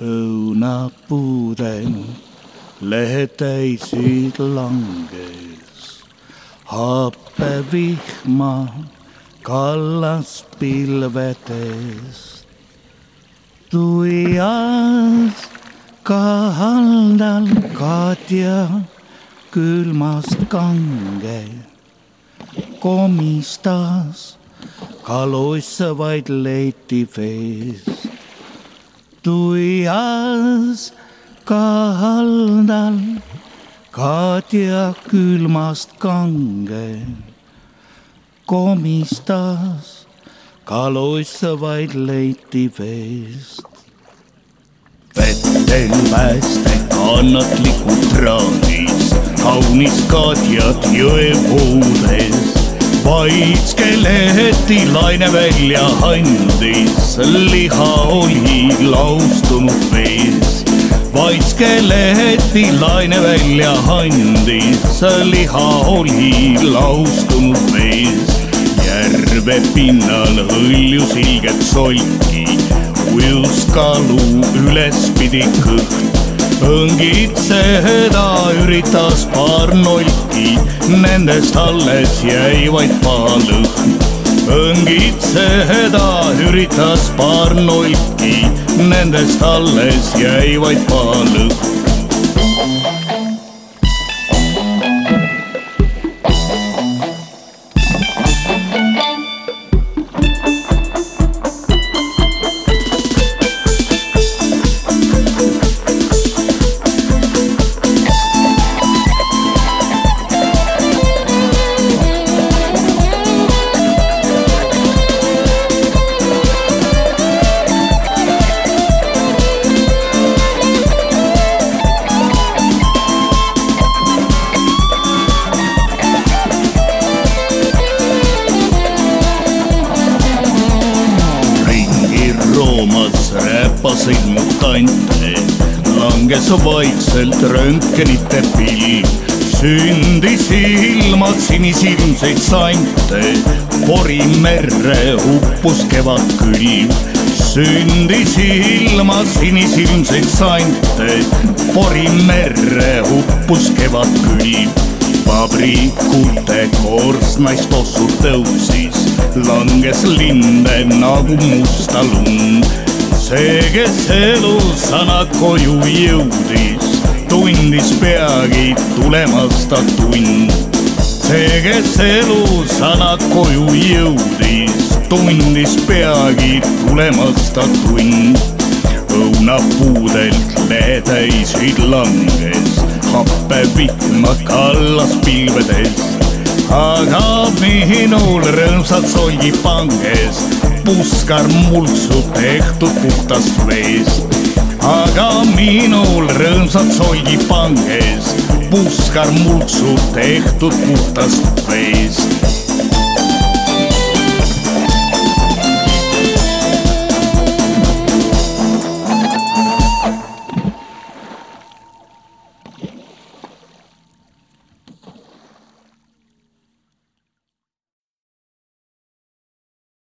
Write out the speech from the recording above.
õunapuudel lehetäisid langes, happevihma kallas pilvedest. tuias kahaldal Katja külmast kange komistas kaloissa vaid leiti veest. Tuias kahaldal Katja külmast kange komistas kaloissa vaid leiti veest. vetel pääste kannatlikud traadis, kaunis Katjat jõepuudes vaid skeleti laine välja andis, liha oli laustunud vees. vaid skeleti laine välja andis, liha oli laustunud vees. järve pinnal hõljus ilget solki, ujus kalu ülespidi kõht õngitseda üritas paar nolki, nendest alles jäi vaid paha lõhn. õngitseda üritas paar nolki, nendest alles jäi vaid paha lõhn. Räpaseid mutante, langes vaikselt röntgenite pilv. sündis ilmad sinisilmseid sante, Porimerre uppus kevadkülv. sündis ilmad sinisilmseid sante, Porimerre uppus kevadkülv vabrikute korstnaist tossud tõusis, langes linde nagu musta lund. See, kes elusana koju jõudis, tundis peagi tulemas ta tund. see, kes elusana koju jõudis, tundis peagi tulemas ta tund. õunapuudelt lehetäisid langes happevihma kallas pilvedes. aga minul rõõmsalt solgib panges, puskar mulksub tehtud puhtast veest. aga minul rõõmsalt solgib panges, puskar mulksub tehtud puhtast veest